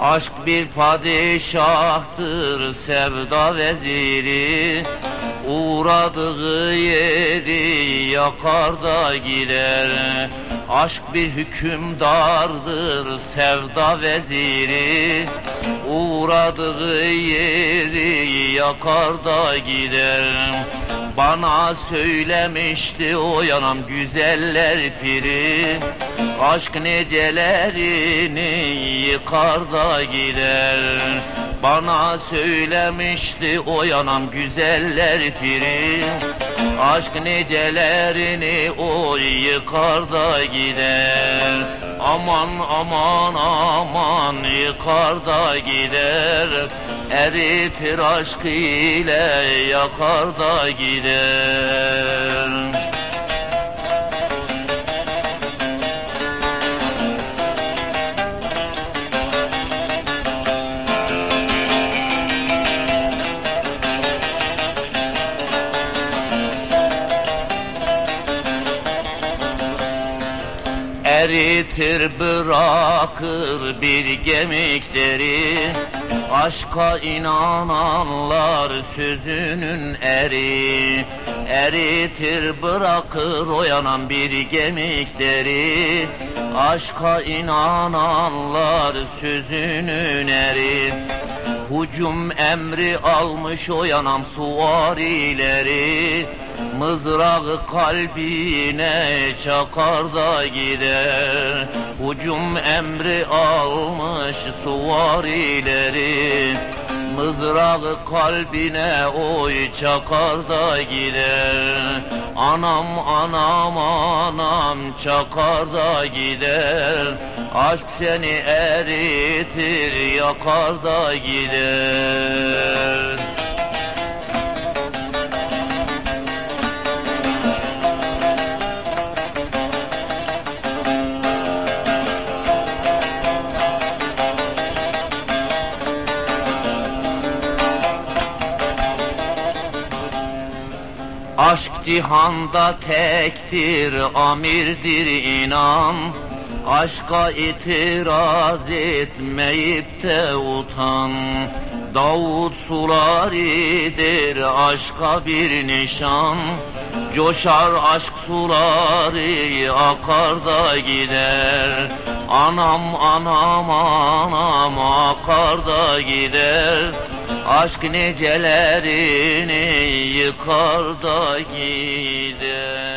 Aşk bir padişahtır sevda veziri. Uğradığı yeri yakar da gider. Aşk bir hükümdardır sevda veziri Uğradığı yeri yakar da gider. Bana söylemişti o yanam güzeller piri. Aşk necelerini yıkar da gider. Bana söylemişti o yanam güzeller piri. Aşk necelerini o yıkar da gider. Aman aman aman yıkar da gider Eritir aşk ile yakar da gider Eritir bırakır bir gemikleri. Aşka inananlar sözünün eri. Eritir bırakır o bir gemikleri. Aşka inananlar sözünün eri. Hucum emri almış o yanam suvarileri Mızrağı kalbine çakar da gider. Hucum emri almış suvarileri Mızrağı kalbine oy çakar da gider. Anam anam anam çakar da gider. Aşk seni eritir yakar da gider Aşk cihanda tektir, amirdir inan. Aşka itiraz etmeyip de utan. Davut sularidir aşka bir nişan. Coşar aşk suları akar da gider. Anam anam anam akar da gider Aşk necelerini yıkar da gider